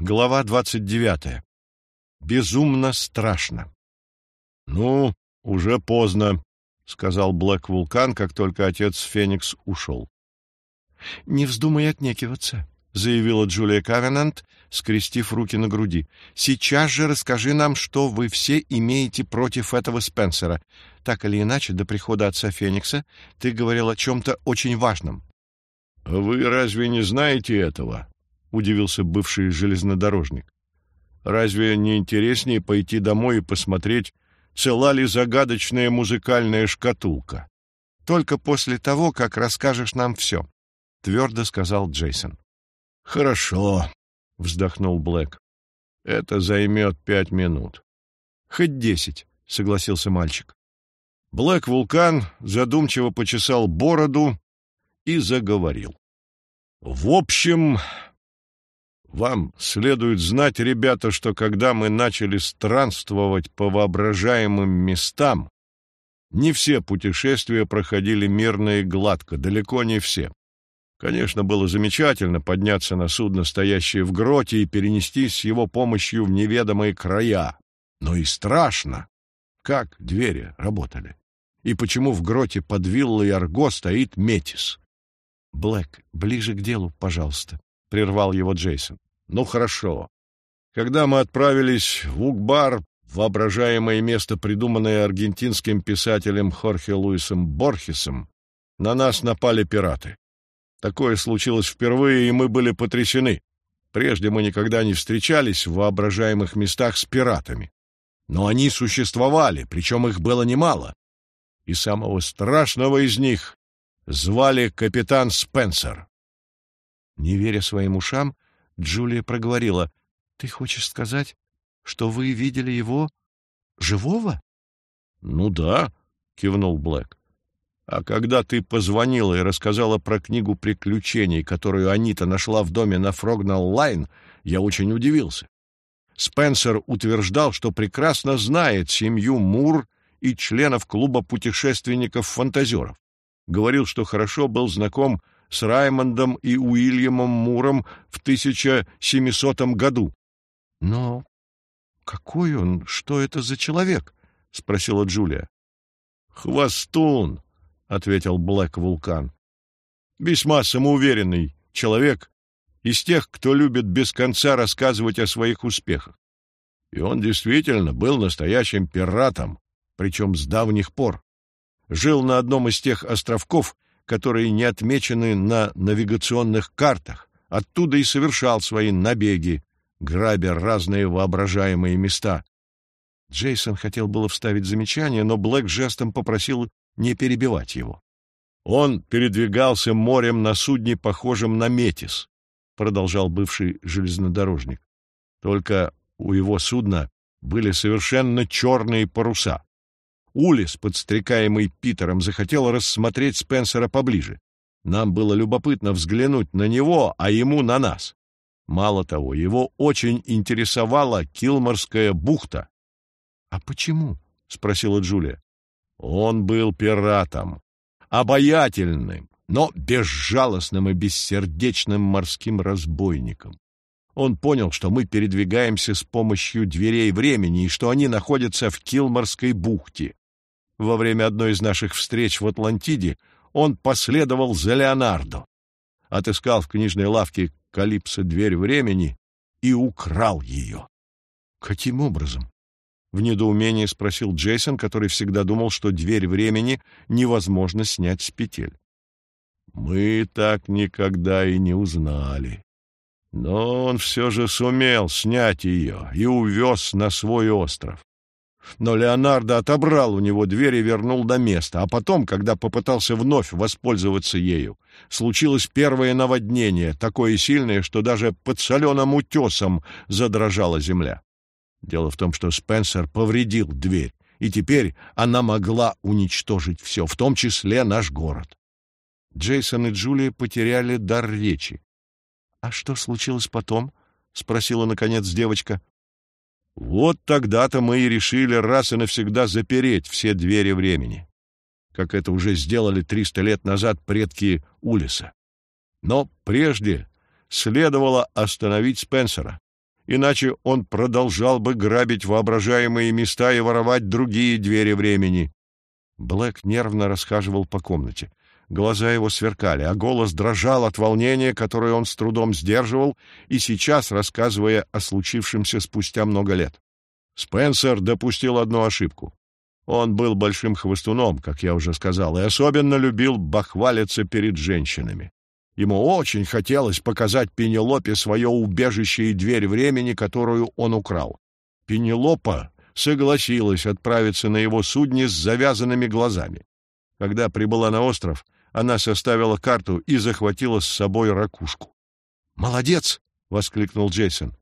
Глава двадцать девятая. Безумно страшно. «Ну, уже поздно», — сказал Блэк Вулкан, как только отец Феникс ушел. «Не вздумай отнекиваться», — заявила Джулия Кавенант, скрестив руки на груди. «Сейчас же расскажи нам, что вы все имеете против этого Спенсера. Так или иначе, до прихода отца Феникса ты говорил о чем-то очень важном». «Вы разве не знаете этого?» — удивился бывший железнодорожник. «Разве не интереснее пойти домой и посмотреть, цела ли загадочная музыкальная шкатулка?» «Только после того, как расскажешь нам все», — твердо сказал Джейсон. «Хорошо», — вздохнул Блэк. «Это займет пять минут». «Хоть десять», — согласился мальчик. Блэк Вулкан задумчиво почесал бороду и заговорил. «В общем, вам следует знать, ребята, что когда мы начали странствовать по воображаемым местам, не все путешествия проходили мирно и гладко, далеко не все. Конечно, было замечательно подняться на судно, стоящее в гроте, и перенестись с его помощью в неведомые края. Но и страшно, как двери работали. И почему в гроте под виллой Арго стоит Метис? — Блэк, ближе к делу, пожалуйста, — прервал его Джейсон. — Ну, хорошо. Когда мы отправились в Угбар, воображаемое место, придуманное аргентинским писателем Хорхе Луисом Борхесом, на нас напали пираты. Такое случилось впервые, и мы были потрясены. Прежде мы никогда не встречались в воображаемых местах с пиратами. Но они существовали, причем их было немало. И самого страшного из них звали капитан Спенсер. Не веря своим ушам, Джулия проговорила. — Ты хочешь сказать, что вы видели его живого? — Ну да, — кивнул Блэк. А когда ты позвонила и рассказала про книгу приключений, которую Анита нашла в доме на Фрогнал-Лейн, я очень удивился. Спенсер утверждал, что прекрасно знает семью Мур и членов клуба путешественников-фантазеров. Говорил, что хорошо был знаком с Раймондом и Уильямом Муром в 1700 году. — Но какой он, что это за человек? — спросила Джулия. — Хвостун, — ответил Блэк Вулкан. «Весьма самоуверенный человек, из тех, кто любит без конца рассказывать о своих успехах. И он действительно был настоящим пиратом, причем с давних пор. Жил на одном из тех островков, которые не отмечены на навигационных картах, оттуда и совершал свои набеги, грабя разные воображаемые места. Джейсон хотел было вставить замечание, но Блэк жестом попросил не перебивать его. Он передвигался морем на судне, похожем на Метис, продолжал бывший железнодорожник. Только у его судна были совершенно черные паруса. Улис, подстрекаемый Питером, захотел рассмотреть Спенсера поближе. Нам было любопытно взглянуть на него, а ему на нас. Мало того, его очень интересовала Килморская бухта. — А почему? — спросила Джулия. Он был пиратом, обаятельным, но безжалостным и бессердечным морским разбойником. Он понял, что мы передвигаемся с помощью дверей времени и что они находятся в Килморской бухте. Во время одной из наших встреч в Атлантиде он последовал за Леонардо, отыскал в книжной лавке Калипсо дверь времени и украл ее. Каким образом? В недоумении спросил Джейсон, который всегда думал, что дверь времени невозможно снять с петель. Мы так никогда и не узнали. Но он все же сумел снять ее и увез на свой остров. Но Леонардо отобрал у него дверь и вернул до места, а потом, когда попытался вновь воспользоваться ею, случилось первое наводнение, такое сильное, что даже под соленым утесом задрожала земля. Дело в том, что Спенсер повредил дверь, и теперь она могла уничтожить все, в том числе наш город. Джейсон и Джулия потеряли дар речи. — А что случилось потом? — спросила, наконец, девочка. — Вот тогда-то мы и решили раз и навсегда запереть все двери времени, как это уже сделали триста лет назад предки Улиса. Но прежде следовало остановить Спенсера. иначе он продолжал бы грабить воображаемые места и воровать другие двери времени. Блэк нервно расхаживал по комнате. Глаза его сверкали, а голос дрожал от волнения, которое он с трудом сдерживал, и сейчас, рассказывая о случившемся спустя много лет. Спенсер допустил одну ошибку. Он был большим хвостуном, как я уже сказал, и особенно любил бахвалиться перед женщинами. Ему очень хотелось показать Пенелопе свое убежище и дверь времени, которую он украл. Пенелопа согласилась отправиться на его судне с завязанными глазами. Когда прибыла на остров, она составила карту и захватила с собой ракушку. «Молодец!» — воскликнул Джейсон.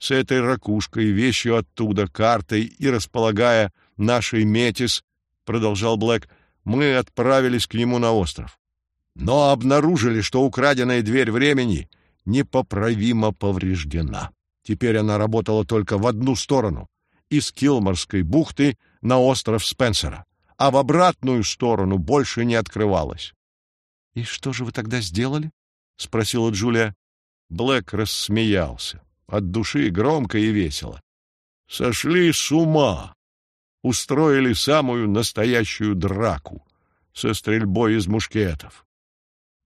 «С этой ракушкой, вещью оттуда, картой и располагая нашей Метис, — продолжал Блэк, — мы отправились к нему на остров. Но обнаружили, что украденная дверь времени непоправимо повреждена. Теперь она работала только в одну сторону — из Килморской бухты на остров Спенсера, а в обратную сторону больше не открывалась. — И что же вы тогда сделали? — спросила Джулия. Блэк рассмеялся, от души громко и весело. — Сошли с ума! устроили самую настоящую драку со стрельбой из мушкетов.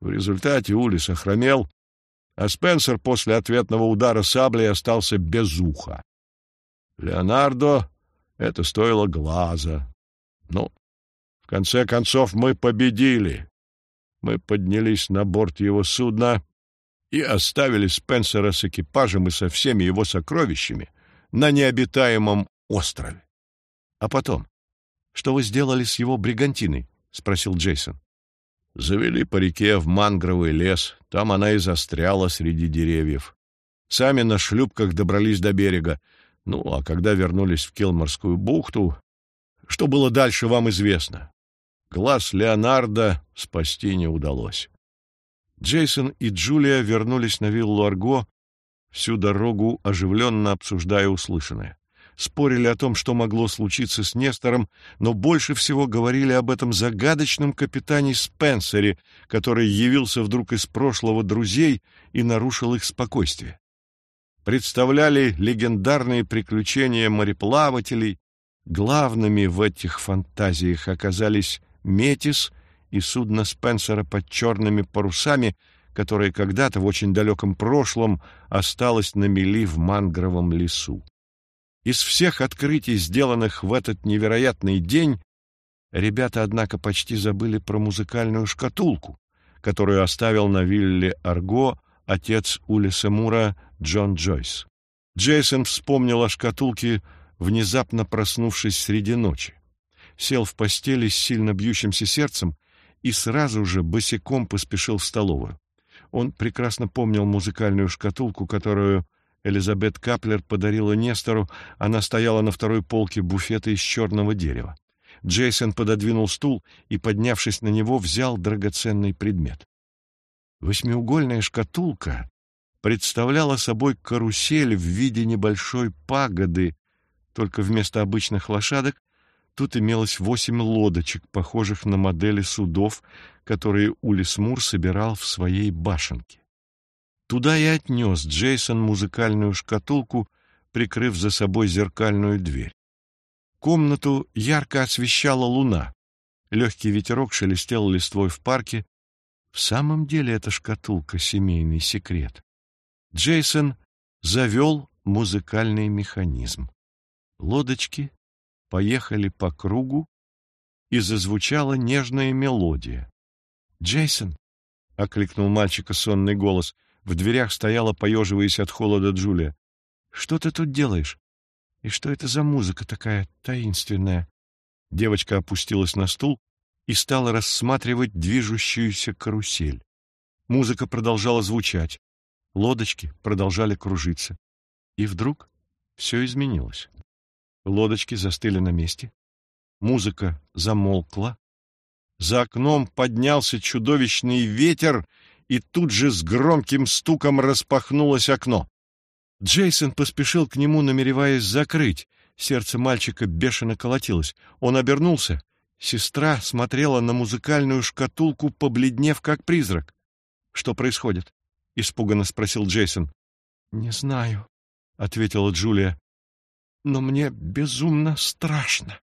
В результате Улис охромел, а Спенсер после ответного удара саблей остался без уха. Леонардо это стоило глаза. Ну, в конце концов, мы победили. Мы поднялись на борт его судна и оставили Спенсера с экипажем и со всеми его сокровищами на необитаемом острове. А потом? Что вы сделали с его бригантиной? спросил Джейсон. Завели по реке в мангровый лес, там она и застряла среди деревьев. Сами на шлюпках добрались до берега. Ну, а когда вернулись в Келморскую бухту, что было дальше, вам известно. Глаз Леонардо спасти не удалось. Джейсон и Джулия вернулись на виллу Арго, всю дорогу оживленно обсуждая услышанное спорили о том, что могло случиться с Нестором, но больше всего говорили об этом загадочном капитане Спенсере, который явился вдруг из прошлого друзей и нарушил их спокойствие. Представляли легендарные приключения мореплавателей. Главными в этих фантазиях оказались Метис и судно Спенсера под черными парусами, которое когда-то в очень далеком прошлом осталось на мели в мангровом лесу. Из всех открытий, сделанных в этот невероятный день, ребята, однако, почти забыли про музыкальную шкатулку, которую оставил на вилле Арго отец Улиса Мура Джон Джойс. Джейсон вспомнил о шкатулке, внезапно проснувшись среди ночи. Сел в постели с сильно бьющимся сердцем и сразу же босиком поспешил в столовую. Он прекрасно помнил музыкальную шкатулку, которую Элизабет Каплер подарила Нестору, она стояла на второй полке буфета из черного дерева. Джейсон пододвинул стул и, поднявшись на него, взял драгоценный предмет. Восьмиугольная шкатулка представляла собой карусель в виде небольшой пагоды, только вместо обычных лошадок тут имелось восемь лодочек, похожих на модели судов, которые Улис Мур собирал в своей башенке. Туда и отнес Джейсон музыкальную шкатулку, прикрыв за собой зеркальную дверь. Комнату ярко освещала луна. Легкий ветерок шелестел листвой в парке. В самом деле эта шкатулка — семейный секрет. Джейсон завел музыкальный механизм. Лодочки поехали по кругу, и зазвучала нежная мелодия. «Джейсон!» — окликнул мальчика сонный голос — в дверях стояла, поеживаясь от холода, Джулия. «Что ты тут делаешь? И что это за музыка такая таинственная?» Девочка опустилась на стул и стала рассматривать движущуюся карусель. Музыка продолжала звучать, лодочки продолжали кружиться. И вдруг все изменилось. Лодочки застыли на месте, музыка замолкла, за окном поднялся чудовищный ветер и тут же с громким стуком распахнулось окно. Джейсон поспешил к нему, намереваясь закрыть. Сердце мальчика бешено колотилось. Он обернулся. Сестра смотрела на музыкальную шкатулку, побледнев как призрак. «Что происходит?» — испуганно спросил Джейсон. «Не знаю», ответила Джулия. «Но мне безумно страшно».